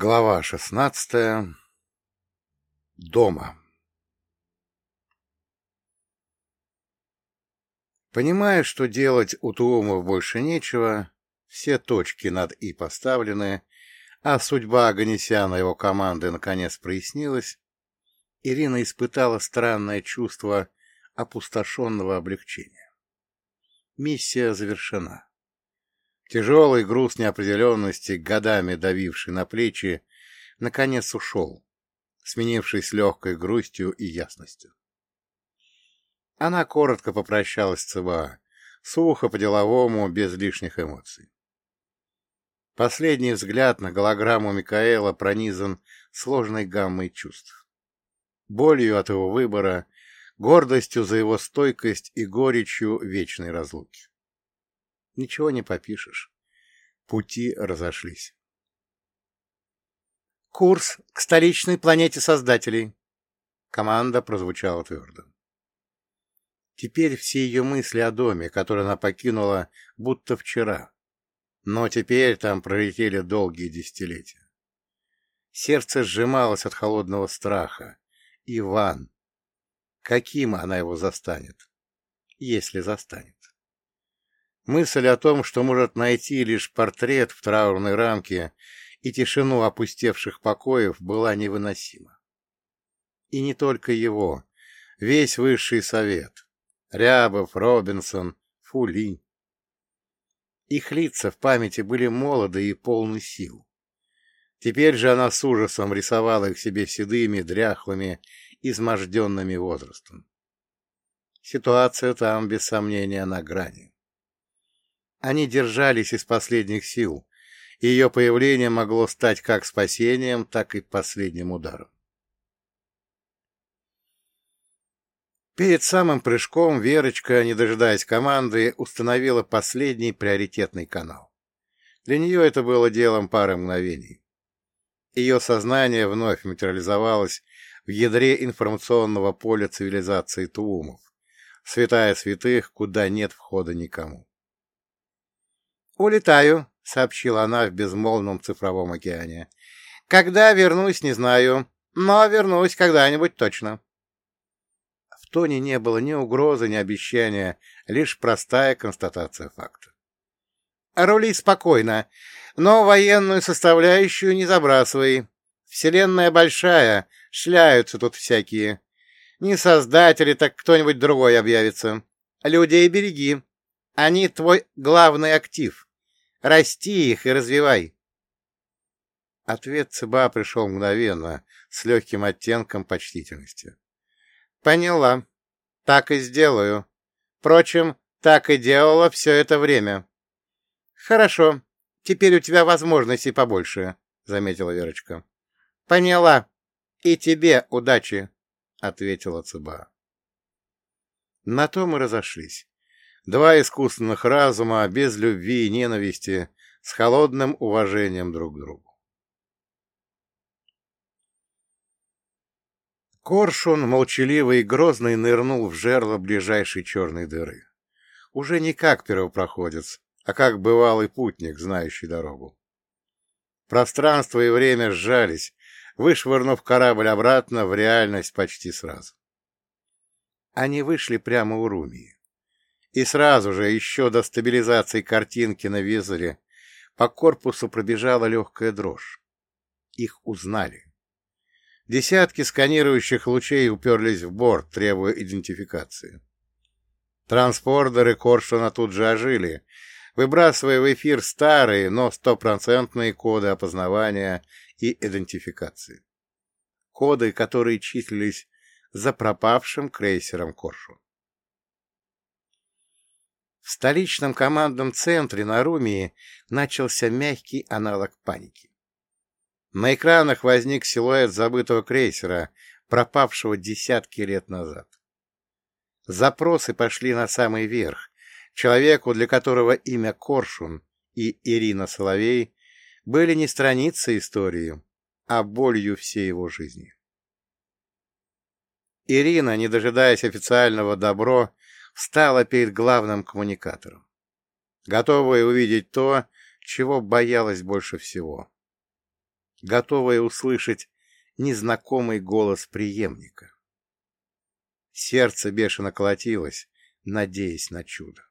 Глава шестнадцатая. Дома. Понимая, что делать у Туумов больше нечего, все точки над «и» поставлены, а судьба Аганесяна и его команды наконец прояснилась, Ирина испытала странное чувство опустошенного облегчения. Миссия завершена. Тяжелый груз неопределенности, годами давивший на плечи, наконец ушел, сменившись легкой грустью и ясностью. Она коротко попрощалась с ЦБА, сухо по-деловому, без лишних эмоций. Последний взгляд на голограмму Микаэла пронизан сложной гаммой чувств. Болью от его выбора, гордостью за его стойкость и горечью вечной разлуки. Ничего не попишешь. Пути разошлись. «Курс к столичной планете Создателей!» Команда прозвучала твердо. Теперь все ее мысли о доме, который она покинула, будто вчера. Но теперь там пролетели долгие десятилетия. Сердце сжималось от холодного страха. Иван. Каким она его застанет? Если застанет. Мысль о том, что может найти лишь портрет в траурной рамке и тишину опустевших покоев, была невыносима. И не только его, весь высший совет. Рябов, Робинсон, Фули. Их лица в памяти были молоды и полны сил. Теперь же она с ужасом рисовала их себе седыми, дряхлыми, изможденными возрастом. Ситуация там, без сомнения, на грани. Они держались из последних сил, ее появление могло стать как спасением, так и последним ударом. Перед самым прыжком Верочка, не дожидаясь команды, установила последний приоритетный канал. Для нее это было делом пары мгновений. Ее сознание вновь материализовалось в ядре информационного поля цивилизации Туумов, святая святых, куда нет входа никому. «Улетаю», — сообщила она в безмолвном цифровом океане. «Когда вернусь, не знаю, но вернусь когда-нибудь точно». В тоне не было ни угрозы, ни обещания, лишь простая констатация факта. «Рули спокойно, но военную составляющую не забрасывай. Вселенная большая, шляются тут всякие. Не создатели, так кто-нибудь другой объявится. Людей береги. Они твой главный актив». Расти их и развивай. Ответ ЦБА пришел мгновенно, с легким оттенком почтительности. — Поняла. Так и сделаю. Впрочем, так и делала все это время. — Хорошо. Теперь у тебя возможностей побольше, — заметила Верочка. — Поняла. И тебе удачи, — ответила ЦБА. На то мы разошлись. Два искусственных разума, без любви и ненависти, с холодным уважением друг к другу. Коршун, молчаливый и грозный, нырнул в жерло ближайшей черной дыры. Уже не как первопроходец, а как бывалый путник, знающий дорогу. Пространство и время сжались, вышвырнув корабль обратно в реальность почти сразу. Они вышли прямо у Румии. И сразу же, еще до стабилизации картинки на визоре, по корпусу пробежала легкая дрожь. Их узнали. Десятки сканирующих лучей уперлись в борт, требуя идентификации. Транспортеры Коршуна тут же ожили, выбрасывая в эфир старые, но стопроцентные коды опознавания и идентификации. Коды, которые числились за пропавшим крейсером Коршун. Столичном командном центре на Румии начался мягкий аналог паники. На экранах возник силуэт забытого крейсера, пропавшего десятки лет назад. Запросы пошли на самый верх, человеку, для которого имя Коршун и Ирина Соловей были не страницей истории, а болью всей его жизни. Ирина, не дожидаясь официального добро, встала перед главным коммуникатором, готовая увидеть то, чего боялась больше всего. готовая услышать незнакомый голос преемника. Сердце бешено колотилось, надеясь на чудо.